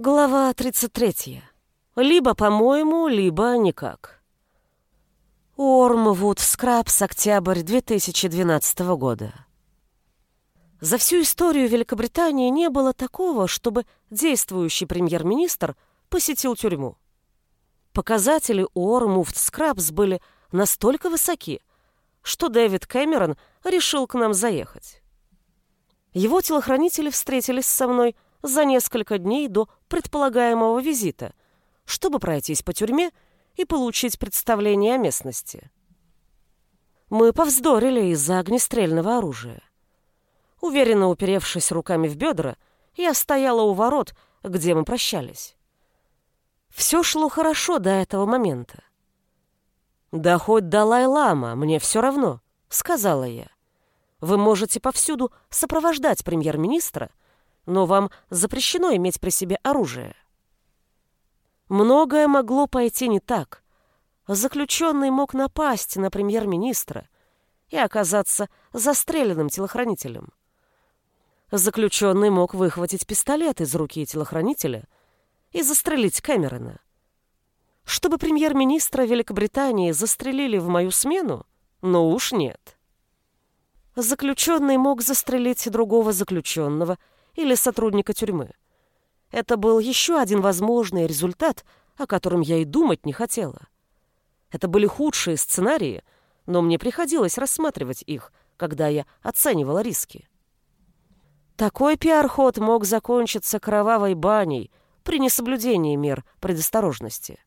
Глава 33. Либо по-моему, либо никак. Уормвуд Скрабс, октябрь 2012 года. За всю историю Великобритании не было такого, чтобы действующий премьер-министр посетил тюрьму. Показатели Уормвуд Скрабс были настолько высоки, что Дэвид Кэмерон решил к нам заехать. Его телохранители встретились со мной – за несколько дней до предполагаемого визита, чтобы пройтись по тюрьме и получить представление о местности. Мы повздорили из-за огнестрельного оружия. Уверенно уперевшись руками в бедра, я стояла у ворот, где мы прощались. Все шло хорошо до этого момента. «Да хоть Далай-Лама, мне все равно», — сказала я. «Вы можете повсюду сопровождать премьер-министра, но вам запрещено иметь при себе оружие. Многое могло пойти не так. Заключенный мог напасть на премьер-министра и оказаться застреленным телохранителем. Заключенный мог выхватить пистолет из руки телохранителя и застрелить Кэмерона. Чтобы премьер-министра Великобритании застрелили в мою смену? Ну уж нет. Заключенный мог застрелить другого заключенного – или сотрудника тюрьмы. Это был еще один возможный результат, о котором я и думать не хотела. Это были худшие сценарии, но мне приходилось рассматривать их, когда я оценивала риски. Такой пиар-ход мог закончиться кровавой баней при несоблюдении мер предосторожности.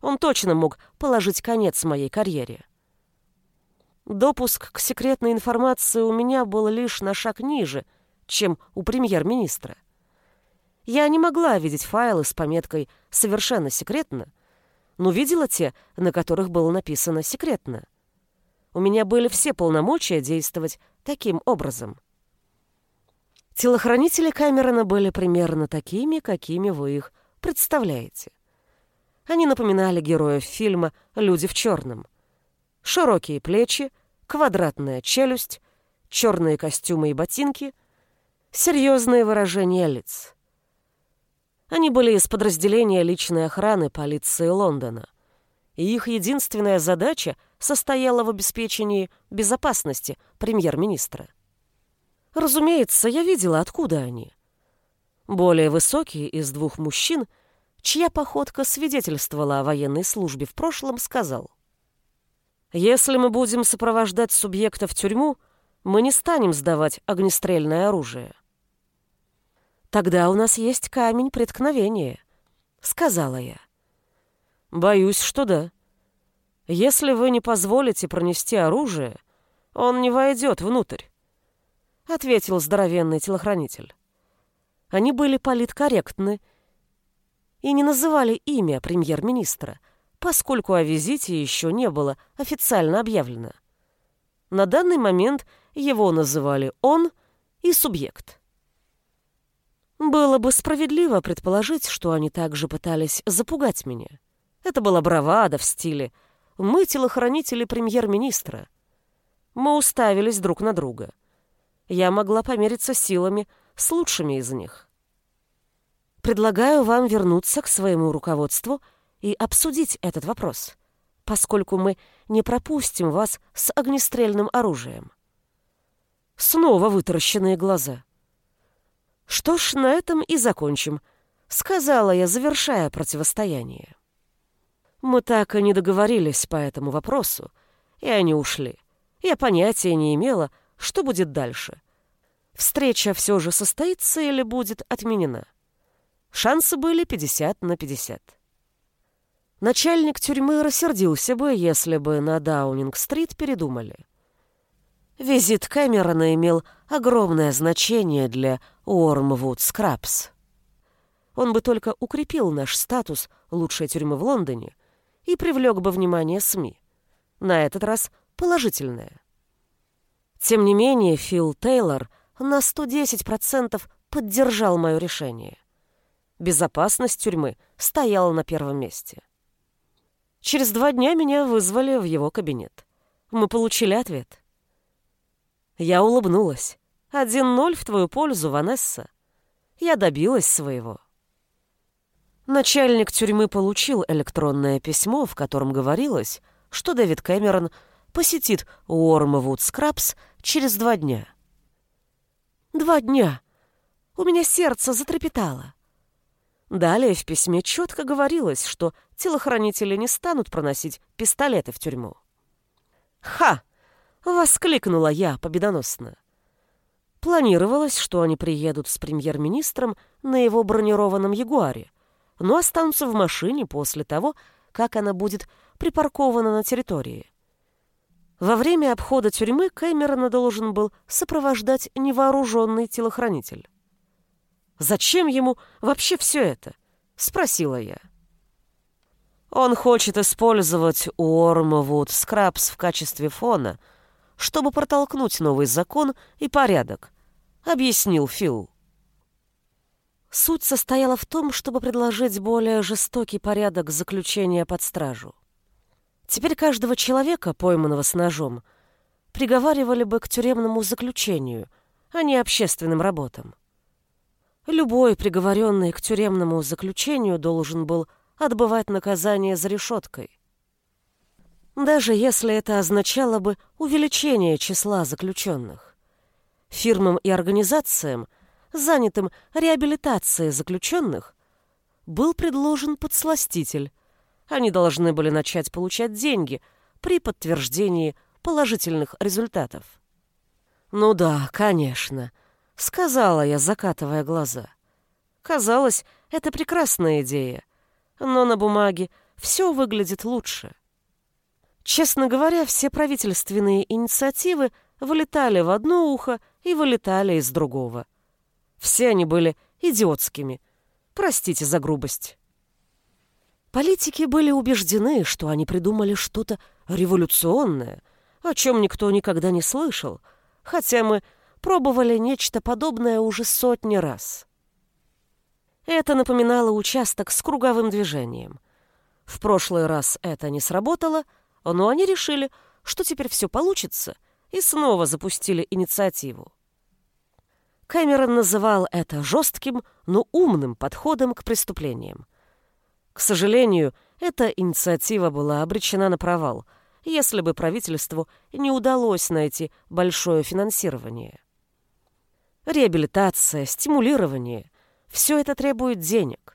Он точно мог положить конец моей карьере. Допуск к секретной информации у меня был лишь на шаг ниже — чем у премьер-министра. Я не могла видеть файлы с пометкой «Совершенно секретно», но видела те, на которых было написано «Секретно». У меня были все полномочия действовать таким образом. Телохранители Камерона были примерно такими, какими вы их представляете. Они напоминали героев фильма «Люди в черном». Широкие плечи, квадратная челюсть, черные костюмы и ботинки — серьезные выражения лиц. Они были из подразделения личной охраны полиции Лондона, и их единственная задача состояла в обеспечении безопасности премьер-министра. Разумеется, я видела, откуда они. Более высокий из двух мужчин, чья походка свидетельствовала о военной службе в прошлом, сказал, «Если мы будем сопровождать субъекта в тюрьму, мы не станем сдавать огнестрельное оружие. Тогда у нас есть камень преткновения, сказала я. Боюсь, что да. Если вы не позволите пронести оружие, он не войдет внутрь, ответил здоровенный телохранитель. Они были политкорректны и не называли имя премьер-министра, поскольку о визите еще не было официально объявлено. На данный момент его называли он и субъект. Было бы справедливо предположить, что они также пытались запугать меня. Это была бравада в стиле «Мы телохранители премьер-министра». Мы уставились друг на друга. Я могла помериться силами с лучшими из них. Предлагаю вам вернуться к своему руководству и обсудить этот вопрос, поскольку мы не пропустим вас с огнестрельным оружием. Снова вытаращенные глаза. «Что ж, на этом и закончим», — сказала я, завершая противостояние. Мы так и не договорились по этому вопросу, и они ушли. Я понятия не имела, что будет дальше. Встреча все же состоится или будет отменена. Шансы были 50 на 50. Начальник тюрьмы рассердился бы, если бы на Даунинг-стрит передумали. Визит Кэмерона имел огромное значение для Уормвуд Скрабс. Он бы только укрепил наш статус лучшей тюрьмы в Лондоне и привлек бы внимание СМИ. На этот раз положительное. Тем не менее, Фил Тейлор на 110% поддержал мое решение. Безопасность тюрьмы стояла на первом месте. Через два дня меня вызвали в его кабинет. Мы получили ответ — я улыбнулась. «Один ноль в твою пользу, Ванесса. Я добилась своего». Начальник тюрьмы получил электронное письмо, в котором говорилось, что Дэвид Кэмерон посетит Уормвуд Скрабс через два дня. Два дня. У меня сердце затрепетало. Далее в письме четко говорилось, что телохранители не станут проносить пистолеты в тюрьму. «Ха!» — воскликнула я победоносно. Планировалось, что они приедут с премьер-министром на его бронированном Ягуаре, но останутся в машине после того, как она будет припаркована на территории. Во время обхода тюрьмы Кэмерона должен был сопровождать невооруженный телохранитель. «Зачем ему вообще все это?» — спросила я. Он хочет использовать Уормвуд Скрабс в качестве фона, чтобы протолкнуть новый закон и порядок, объяснил Фил. Суть состояла в том, чтобы предложить более жестокий порядок заключения под стражу. Теперь каждого человека, пойманного с ножом, приговаривали бы к тюремному заключению, а не общественным работам. Любой приговоренный к тюремному заключению должен был отбывать наказание за решеткой. Даже если это означало бы увеличение числа заключенных. Фирмам и организациям – занятым реабилитацией заключенных, был предложен подсластитель. Они должны были начать получать деньги при подтверждении положительных результатов. «Ну да, конечно», — сказала я, закатывая глаза. Казалось, это прекрасная идея, но на бумаге все выглядит лучше. Честно говоря, все правительственные инициативы вылетали в одно ухо и вылетали из другого. Все они были идиотскими. Простите за грубость. Политики были убеждены, что они придумали что-то революционное, о чем никто никогда не слышал, хотя мы пробовали нечто подобное уже сотни раз. Это напоминало участок с круговым движением. В прошлый раз это не сработало, но они решили, что теперь все получится, и снова запустили инициативу. Кэмерон называл это жестким, но умным подходом к преступлениям. К сожалению, эта инициатива была обречена на провал, если бы правительству не удалось найти большое финансирование. Реабилитация, стимулирование – все это требует денег.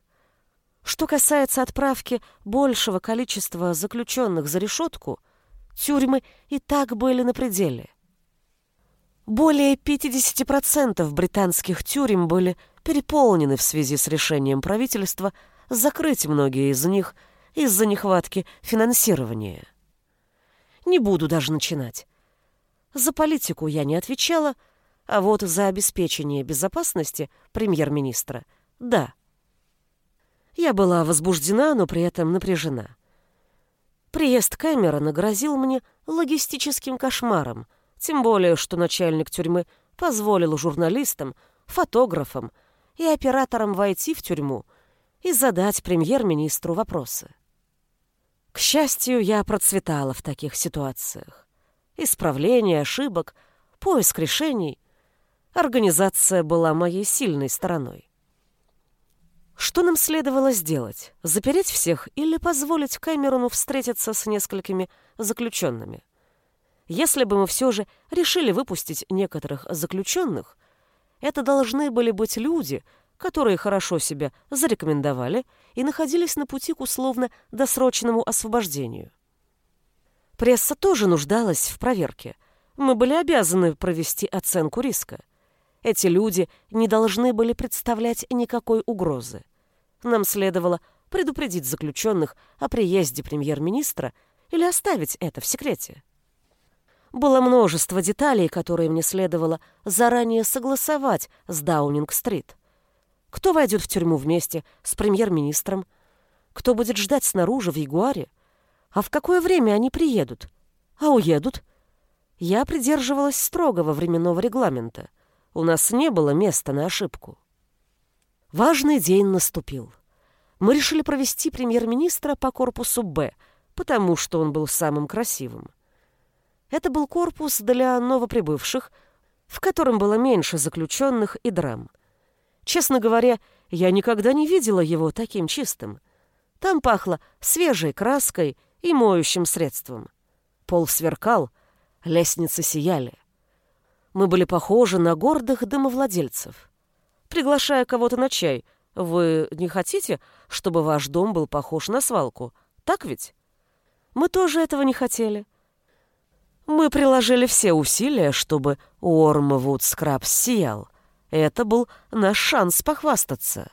Что касается отправки большего количества заключенных за решетку, тюрьмы и так были на пределе – более 50% британских тюрем были переполнены в связи с решением правительства закрыть многие из них из-за нехватки финансирования. Не буду даже начинать. За политику я не отвечала, а вот за обеспечение безопасности премьер-министра – да. Я была возбуждена, но при этом напряжена. Приезд Кэмерона грозил мне логистическим кошмаром – тем более, что начальник тюрьмы позволил журналистам, фотографам и операторам войти в тюрьму и задать премьер-министру вопросы. К счастью, я процветала в таких ситуациях. Исправление ошибок, поиск решений. Организация была моей сильной стороной. Что нам следовало сделать? Запереть всех или позволить Кэмерону встретиться с несколькими заключенными? Если бы мы все же решили выпустить некоторых заключенных, это должны были быть люди, которые хорошо себя зарекомендовали и находились на пути к условно-досрочному освобождению. Пресса тоже нуждалась в проверке. Мы были обязаны провести оценку риска. Эти люди не должны были представлять никакой угрозы. Нам следовало предупредить заключенных о приезде премьер-министра или оставить это в секрете. Было множество деталей, которые мне следовало заранее согласовать с Даунинг-стрит. Кто войдет в тюрьму вместе с премьер-министром? Кто будет ждать снаружи в Ягуаре? А в какое время они приедут? А уедут? Я придерживалась строгого временного регламента. У нас не было места на ошибку. Важный день наступил. Мы решили провести премьер-министра по корпусу «Б», потому что он был самым красивым. Это был корпус для новоприбывших, в котором было меньше заключенных и драм. Честно говоря, Я никогда не видела его таким чистым. Там пахло свежей краской и моющим средством. Пол сверкал, лестницы сияли. Мы были похожи на гордых домовладельцев. Приглашая кого-то на чай, вы не хотите, чтобы ваш дом был похож на свалку? Так ведь? Мы тоже этого не хотели. Мы приложили все усилия, чтобы Уормвуд Скрабс сиял. Это был наш шанс похвастаться.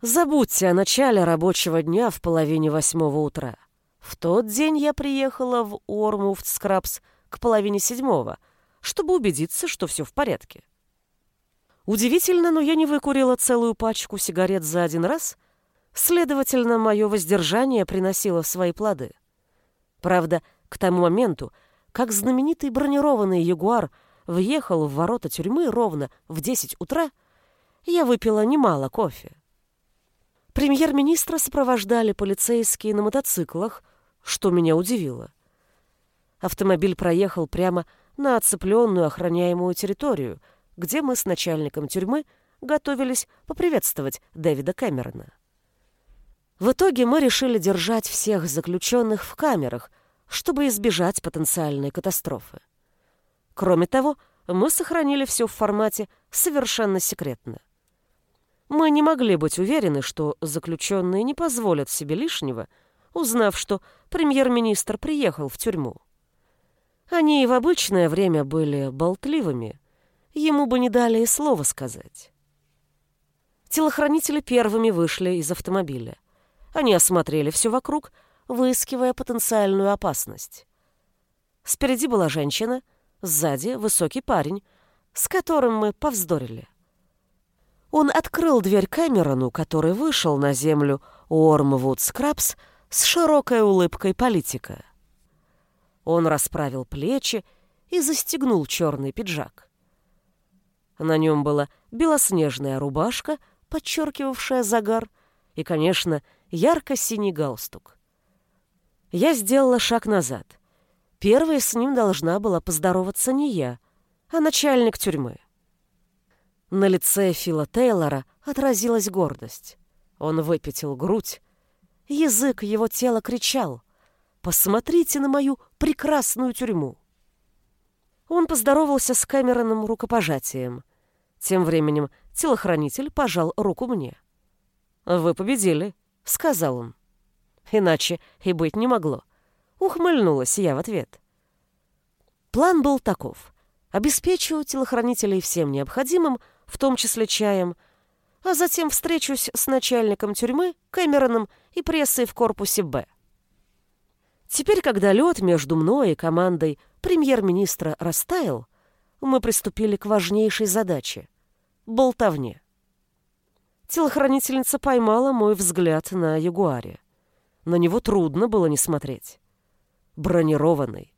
Забудьте о начале рабочего дня в половине восьмого утра. В тот день я приехала в Уормвуд Скрабс к половине седьмого, чтобы убедиться, что все в порядке. Удивительно, но я не выкурила целую пачку сигарет за один раз, следовательно, мое воздержание приносило свои плоды. Правда, к тому моменту, как знаменитый бронированный ягуар въехал в ворота тюрьмы ровно в 10 утра, я выпила немало кофе. Премьер-министра сопровождали полицейские на мотоциклах, что меня удивило. Автомобиль проехал прямо на оцепленную охраняемую территорию, где мы с начальником тюрьмы готовились поприветствовать Дэвида Кэмерона. В итоге мы решили держать всех заключенных в камерах, чтобы избежать потенциальной катастрофы. Кроме того, мы сохранили все в формате совершенно секретно. Мы не могли быть уверены, что заключенные не позволят себе лишнего, узнав, что премьер-министр приехал в тюрьму. Они и в обычное время были болтливыми, ему бы не дали и слова сказать. Телохранители первыми вышли из автомобиля. Они осмотрели все вокруг, выискивая потенциальную опасность. Спереди была женщина, сзади высокий парень, с которым мы повздорили. Он открыл дверь Кэмерону, который вышел на землю Уормвуд Скрабс с широкой улыбкой политика. Он расправил плечи и застегнул черный пиджак. На нем была белоснежная рубашка, подчеркивавшая загар, и, конечно, ярко-синий галстук. Я сделала шаг назад. Первой с ним должна была поздороваться не я, а начальник тюрьмы. На лице Фила Тейлора отразилась гордость. Он выпятил грудь. Язык его тела кричал «Посмотрите на мою прекрасную тюрьму!» Он поздоровался с Кэмероном рукопожатием. Тем временем телохранитель пожал руку мне. «Вы победили», — сказал он. Иначе и быть не могло. Ухмыльнулась я в ответ. План был таков. Обеспечу телохранителей всем необходимым, в том числе чаем, а затем встречусь с начальником тюрьмы, Кэмероном и прессой в корпусе «Б». Теперь, когда лед между мной и командой премьер-министра растаял, мы приступили к важнейшей задаче — болтовне. Телохранительница поймала мой взгляд на ягуаре. На него трудно было не смотреть. Бронированный,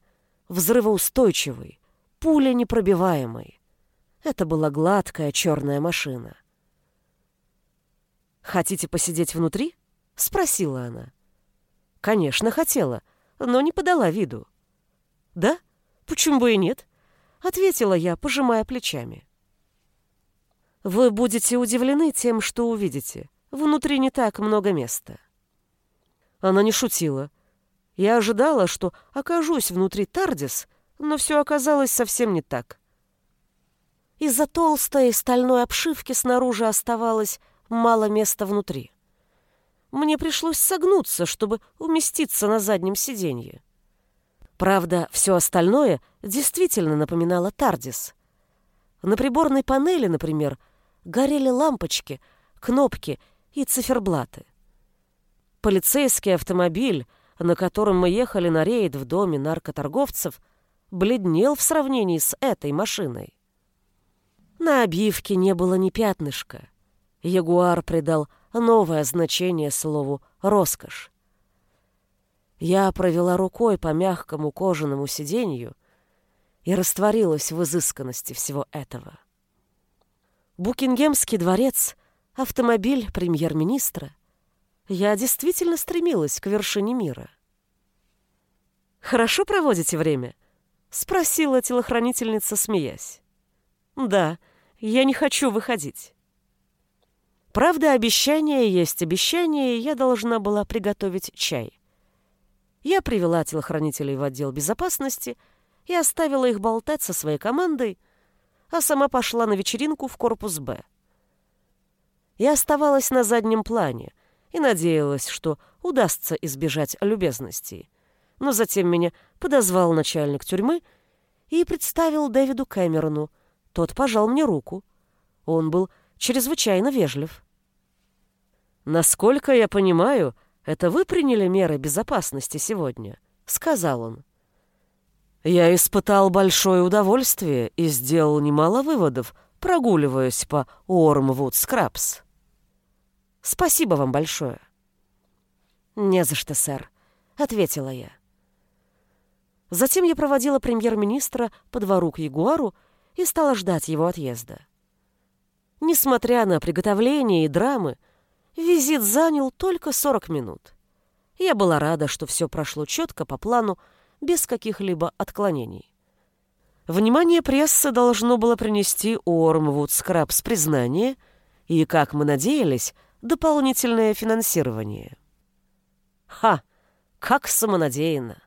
взрывоустойчивый, пуля непробиваемый. Это была гладкая черная машина. «Хотите посидеть внутри?» — спросила она. Конечно, хотела, но не подала виду. «Да? Почему бы и нет?» — ответила я, пожимая плечами. «Вы будете удивлены тем, что увидите. Внутри не так много места». Она не шутила. Я ожидала, что окажусь внутри Тардис, но все оказалось совсем не так. Из-за толстой стальной обшивки снаружи оставалось мало места внутри. Мне пришлось согнуться, чтобы уместиться на заднем сиденье. Правда, все остальное действительно напоминало Тардис. На приборной панели, например, горели лампочки, кнопки и циферблаты. Полицейский автомобиль, на котором мы ехали на рейд в доме наркоторговцев, бледнел в сравнении с этой машиной. На обивке не было ни пятнышка. Ягуар придал новое значение слову «роскошь». Я провела рукой по мягкому кожаному сиденью и растворилась в изысканности всего этого. Букингемский дворец, автомобиль премьер-министра. Я действительно стремилась к вершине мира. «Хорошо проводите время?» — спросила телохранительница, смеясь. «Да, я не хочу выходить». Правда, обещание есть обещание, и я должна была приготовить чай. Я привела телохранителей в отдел безопасности и оставила их болтать со своей командой, а сама пошла на вечеринку в корпус «Б». Я оставалась на заднем плане и надеялась, что удастся избежать любезностей. Но затем меня подозвал начальник тюрьмы и представил Дэвиду Кэмерону. Тот пожал мне руку. Он был чрезвычайно вежлив. «Насколько я понимаю, это вы приняли меры безопасности сегодня», — сказал он. «Я испытал большое удовольствие и сделал немало выводов, прогуливаясь по Уормвуд Скрабс». «Спасибо вам большое». «Не за что, сэр», — ответила я. Затем я проводила премьер-министра по двору к Ягуару и стала ждать его отъезда. Несмотря на приготовление и драмы, визит занял только 40 минут. Я была рада, что все прошло четко по плану, без каких-либо отклонений. Внимание прессы должно было принести Уормвуд Скрабс признание и, как мы надеялись, дополнительное финансирование. Ха! Как самонадеянно!